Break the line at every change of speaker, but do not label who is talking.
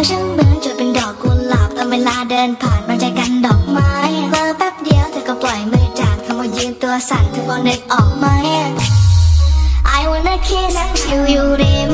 วฉันเหมือนจะเป็นดอกกุหลาบตอนเวลาเดินผ่านมันใจกันดอกไม้เมื่อแป๊บเดียวเธอก็ปล่อยมือจากคำว่ายืนตัวสั่นเธอพอนึกออกไหม I wanna kiss you อยู่ริม